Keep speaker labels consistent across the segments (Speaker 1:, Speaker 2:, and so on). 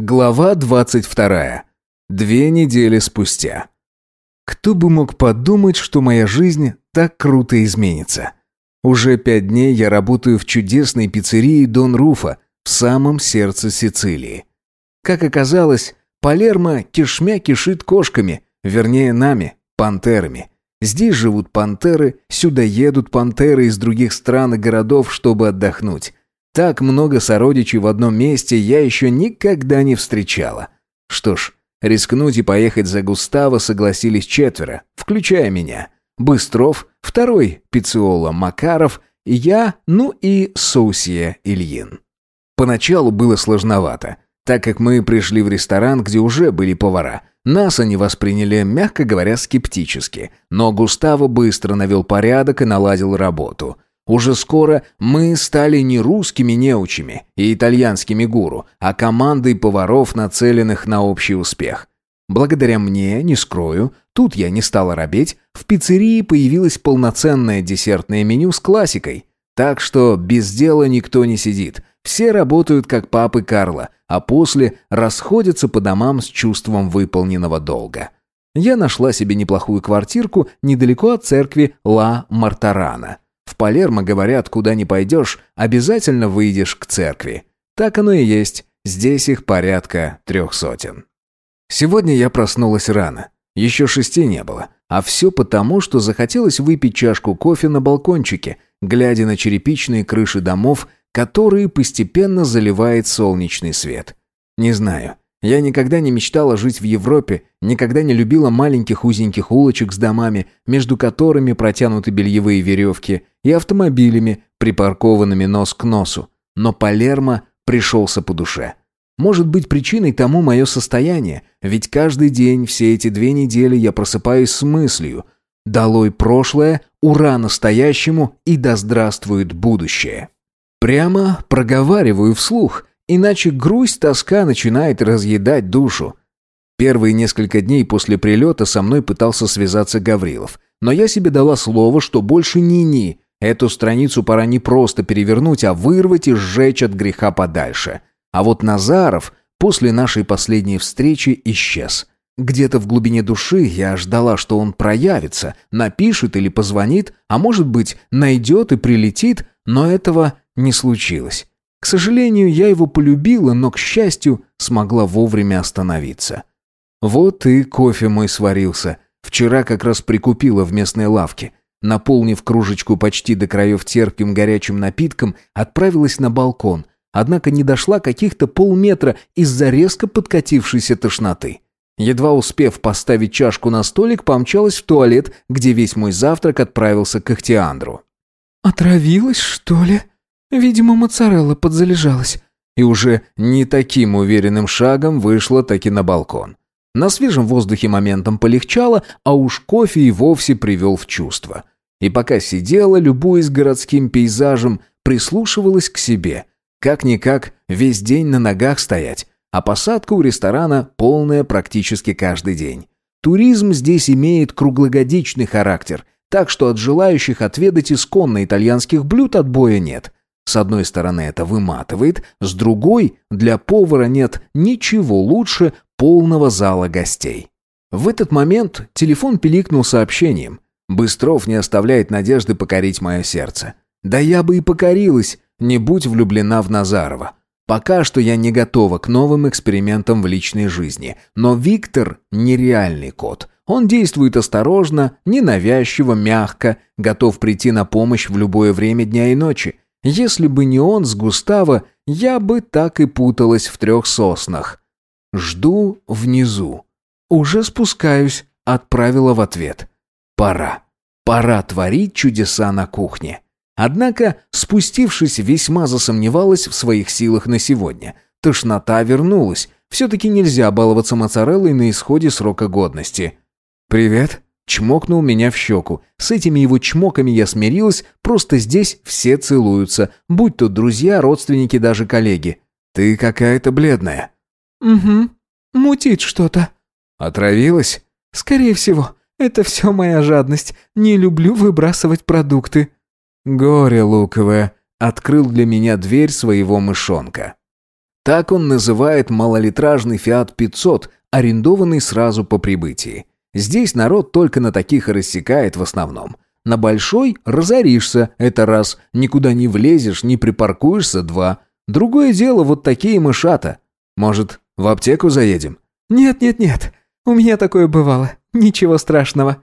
Speaker 1: Глава 22. Две недели спустя. Кто бы мог подумать, что моя жизнь так круто изменится. Уже пять дней я работаю в чудесной пиццерии Дон Руфа в самом сердце Сицилии. Как оказалось, Палермо кишмя кишит кошками, вернее нами, пантерами. Здесь живут пантеры, сюда едут пантеры из других стран и городов, чтобы отдохнуть. Так много сородичей в одном месте я еще никогда не встречала. Что ж, рискнуть и поехать за Густаво согласились четверо, включая меня. Быстров, второй Пициола Макаров, я, ну и Соусье Ильин. Поначалу было сложновато, так как мы пришли в ресторан, где уже были повара. Нас они восприняли, мягко говоря, скептически, но Густаво быстро навел порядок и наладил работу – уже скоро мы стали не русскими неучами и итальянскими гуру, а командой поваров, нацеленных на общий успех. Благодаря мне, не скрою, тут я не стала робеть, в пиццерии появилось полноценное десертное меню с классикой. Так что без дела никто не сидит. Все работают как папы Карла, а после расходятся по домам с чувством выполненного долга. Я нашла себе неплохую квартирку недалеко от церкви Ла Мартарана – в Палермо говорят, куда не пойдешь, обязательно выйдешь к церкви. Так оно и есть. Здесь их порядка трех сотен. Сегодня я проснулась рано. Еще шести не было. А все потому, что захотелось выпить чашку кофе на балкончике, глядя на черепичные крыши домов, которые постепенно заливает солнечный свет. Не знаю, я никогда не мечтала жить в Европе, никогда не любила маленьких узеньких улочек с домами, между которыми протянуты бельевые веревки, и автомобилями, припаркованными нос к носу. Но Палермо пришелся по душе. Может быть причиной тому мое состояние, ведь каждый день все эти две недели я просыпаюсь с мыслью «Долой прошлое, ура настоящему и да здравствует будущее». Прямо проговариваю вслух, Иначе грусть, тоска начинает разъедать душу. Первые несколько дней после прилета со мной пытался связаться Гаврилов. Но я себе дала слово, что больше ни-ни. Эту страницу пора не просто перевернуть, а вырвать и сжечь от греха подальше. А вот Назаров после нашей последней встречи исчез. Где-то в глубине души я ждала, что он проявится, напишет или позвонит, а может быть, найдет и прилетит, но этого не случилось. К сожалению, я его полюбила, но, к счастью, смогла вовремя остановиться. Вот и кофе мой сварился. Вчера как раз прикупила в местной лавке. Наполнив кружечку почти до краев терпким горячим напитком, отправилась на балкон, однако не дошла каких-то полметра из-за резко подкатившейся тошноты. Едва успев поставить чашку на столик, помчалась в туалет, где весь мой завтрак отправился к Ихтиандру.
Speaker 2: «Отравилась, что ли?» Видимо, моцарелла подзалежалась.
Speaker 1: И уже не таким уверенным шагом вышла таки на балкон. На свежем воздухе моментом полегчало, а уж кофе и вовсе привел в чувство. И пока сидела, любуясь городским пейзажем, прислушивалась к себе. Как-никак, весь день на ногах стоять, а посадка у ресторана полная практически каждый день. Туризм здесь имеет круглогодичный характер, так что от желающих отведать исконно итальянских блюд отбоя нет – с одной стороны это выматывает, с другой для повара нет ничего лучше полного зала гостей. В этот момент телефон пиликнул сообщением. Быстров не оставляет надежды покорить мое сердце. Да я бы и покорилась, не будь влюблена в Назарова. Пока что я не готова к новым экспериментам в личной жизни, но Виктор – нереальный кот. Он действует осторожно, ненавязчиво, мягко, готов прийти на помощь в любое время дня и ночи. Если бы не он с Густаво, я бы так и путалась в трех соснах. Жду внизу. Уже спускаюсь, отправила в ответ. Пора. Пора творить чудеса на кухне. Однако, спустившись, весьма засомневалась в своих силах на сегодня. Тошнота вернулась. Все-таки нельзя баловаться моцареллой на исходе срока годности. «Привет», Чмокнул меня в щеку. С этими его чмоками я смирилась, просто здесь все целуются, будь то друзья, родственники, даже коллеги. Ты какая-то бледная.
Speaker 2: Угу. Мутит что-то.
Speaker 1: Отравилась?
Speaker 2: Скорее всего. Это все моя жадность. Не люблю выбрасывать продукты.
Speaker 1: Горе луковое. Открыл для меня дверь своего мышонка. Так он называет малолитражный Fiat 500, арендованный сразу по прибытии. Здесь народ только на таких и рассекает в основном. На большой разоришься, это раз, никуда не влезешь, не припаркуешься, два. Другое дело вот такие мышата. Может, в аптеку заедем?
Speaker 2: Нет-нет-нет, у меня такое бывало, ничего страшного.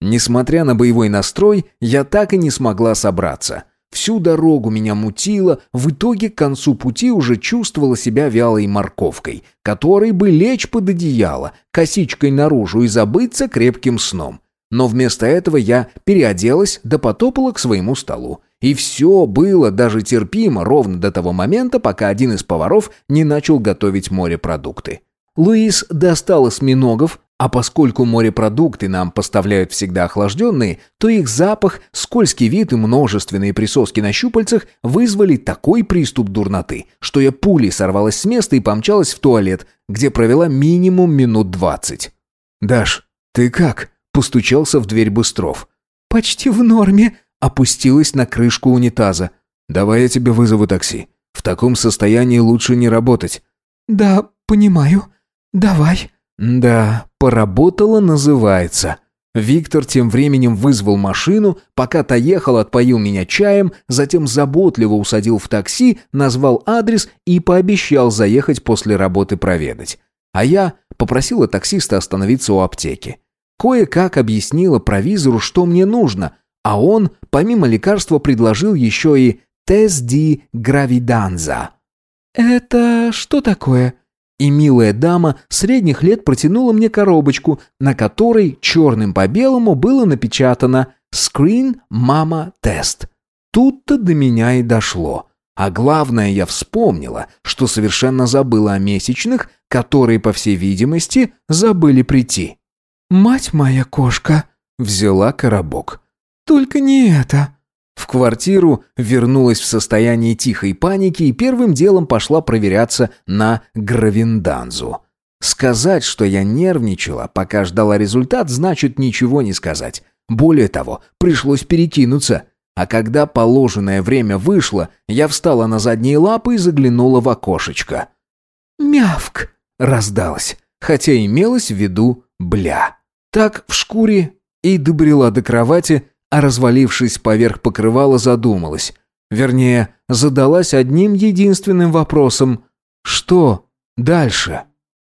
Speaker 1: Несмотря на боевой настрой, я так и не смогла собраться. Всю дорогу меня мутило, в итоге к концу пути уже чувствовала себя вялой морковкой, которой бы лечь под одеяло, косичкой наружу и забыться крепким сном. Но вместо этого я переоделась да потопала к своему столу. И все было даже терпимо ровно до того момента, пока один из поваров не начал готовить морепродукты. Луис достал осьминогов, а поскольку морепродукты нам поставляют всегда охлажденные, то их запах, скользкий вид и множественные присоски на щупальцах вызвали такой приступ дурноты, что я пулей сорвалась с места и помчалась в туалет, где провела минимум минут двадцать. «Даш, ты как?» – постучался в дверь Быстров.
Speaker 2: «Почти в норме», –
Speaker 1: опустилась на крышку унитаза. «Давай я тебе вызову такси. В таком состоянии лучше не работать».
Speaker 2: «Да, понимаю. Давай».
Speaker 1: Да, поработало называется. Виктор тем временем вызвал машину, пока та ехал, отпоил меня чаем, затем заботливо усадил в такси, назвал адрес и пообещал заехать после работы проведать. А я попросила таксиста остановиться у аптеки. Кое-как объяснила провизору, что мне нужно, а он, помимо лекарства, предложил еще и «Тес ди гравиданза».
Speaker 2: «Это что такое?»
Speaker 1: И милая дама средних лет протянула мне коробочку, на которой черным по белому было напечатано «Screen Mama Test». Тут-то до меня и дошло. А главное, я вспомнила, что совершенно забыла о месячных, которые, по всей видимости, забыли прийти.
Speaker 2: «Мать моя кошка!»
Speaker 1: — взяла коробок.
Speaker 2: «Только не это!»
Speaker 1: В квартиру вернулась в состоянии тихой паники и первым делом пошла проверяться на гравинданзу. Сказать, что я нервничала, пока ждала результат, значит ничего не сказать. Более того, пришлось перекинуться. А когда положенное время вышло, я встала на задние лапы и заглянула в окошечко.
Speaker 2: «Мявк!»
Speaker 1: — раздалось, хотя имелось в виду «бля». Так в шкуре и добрела до кровати, а развалившись поверх покрывала, задумалась. Вернее, задалась одним единственным вопросом. Что дальше?